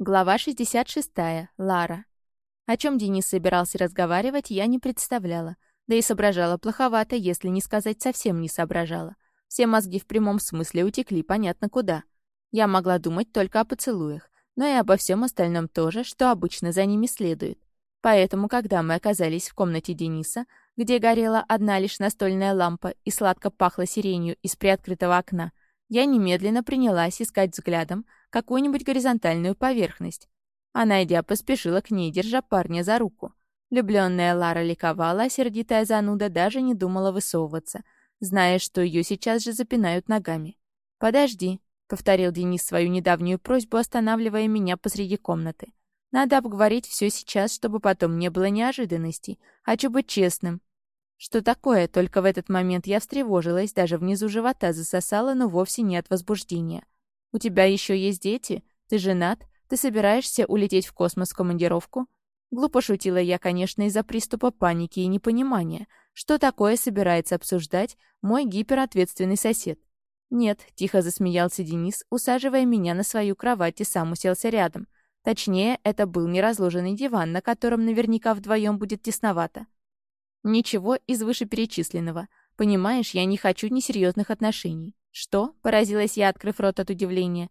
Глава 66. Лара. О чем Денис собирался разговаривать, я не представляла. Да и соображала плоховато, если не сказать совсем не соображала. Все мозги в прямом смысле утекли понятно куда. Я могла думать только о поцелуях, но и обо всем остальном тоже, что обычно за ними следует. Поэтому, когда мы оказались в комнате Дениса, где горела одна лишь настольная лампа и сладко пахло сиренью из приоткрытого окна, я немедленно принялась искать взглядом какую-нибудь горизонтальную поверхность. А найдя, поспешила к ней, держа парня за руку. Влюбленная Лара ликовала, а сердитая зануда даже не думала высовываться, зная, что ее сейчас же запинают ногами. «Подожди», — повторил Денис свою недавнюю просьбу, останавливая меня посреди комнаты. «Надо обговорить все сейчас, чтобы потом не было неожиданностей. Хочу быть честным. Что такое? Только в этот момент я встревожилась, даже внизу живота засосала, но вовсе не от возбуждения. «У тебя еще есть дети? Ты женат? Ты собираешься улететь в космос в командировку?» Глупо шутила я, конечно, из-за приступа паники и непонимания, что такое собирается обсуждать мой гиперответственный сосед. «Нет», — тихо засмеялся Денис, усаживая меня на свою кровать и сам уселся рядом. Точнее, это был неразложенный диван, на котором наверняка вдвоем будет тесновато. Ничего из вышеперечисленного. Понимаешь, я не хочу несерьезных отношений. Что? Поразилась я, открыв рот от удивления.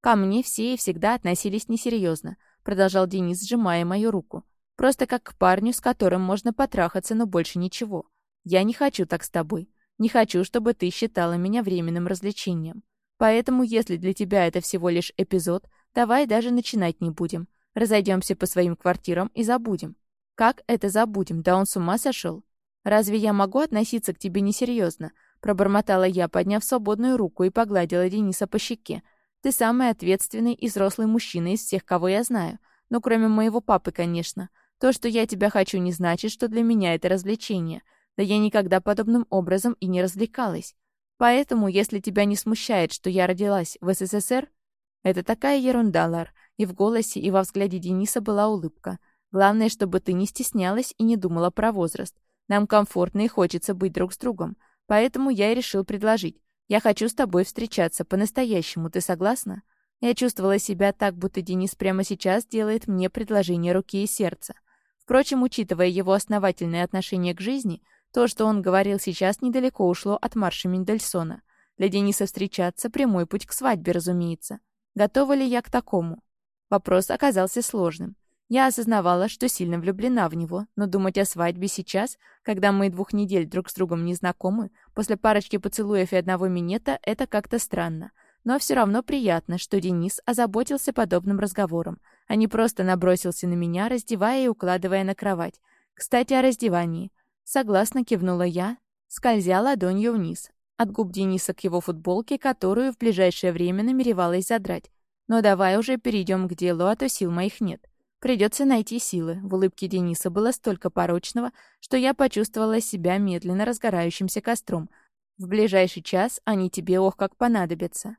Ко мне все и всегда относились несерьезно, продолжал Денис, сжимая мою руку. Просто как к парню, с которым можно потрахаться, но больше ничего. Я не хочу так с тобой. Не хочу, чтобы ты считала меня временным развлечением. Поэтому, если для тебя это всего лишь эпизод, давай даже начинать не будем. Разойдемся по своим квартирам и забудем. Как это забудем? Да он с ума сошел? Разве я могу относиться к тебе несерьезно? Пробормотала я, подняв свободную руку и погладила Дениса по щеке. Ты самый ответственный и взрослый мужчина из всех, кого я знаю. Ну, кроме моего папы, конечно. То, что я тебя хочу, не значит, что для меня это развлечение. Да я никогда подобным образом и не развлекалась. Поэтому, если тебя не смущает, что я родилась в СССР... Это такая ерунда, Лар. И в голосе, и во взгляде Дениса была улыбка. Главное, чтобы ты не стеснялась и не думала про возраст. Нам комфортно и хочется быть друг с другом. Поэтому я и решил предложить. Я хочу с тобой встречаться по-настоящему. Ты согласна? Я чувствовала себя так, будто Денис прямо сейчас делает мне предложение руки и сердца. Впрочем, учитывая его основательное отношение к жизни, то, что он говорил сейчас, недалеко ушло от марша Мендельсона. Для Дениса встречаться — прямой путь к свадьбе, разумеется. Готова ли я к такому? Вопрос оказался сложным. Я осознавала, что сильно влюблена в него, но думать о свадьбе сейчас, когда мы двух недель друг с другом не знакомы, после парочки поцелуев и одного минета, это как-то странно. Но все равно приятно, что Денис озаботился подобным разговором, а не просто набросился на меня, раздевая и укладывая на кровать. Кстати, о раздевании. Согласно кивнула я, скользя ладонью вниз, от губ Дениса к его футболке, которую в ближайшее время намеревалась задрать. Но давай уже перейдем к делу, а то сил моих нет. Придется найти силы. В улыбке Дениса было столько порочного, что я почувствовала себя медленно разгорающимся костром. В ближайший час они тебе ох как понадобятся.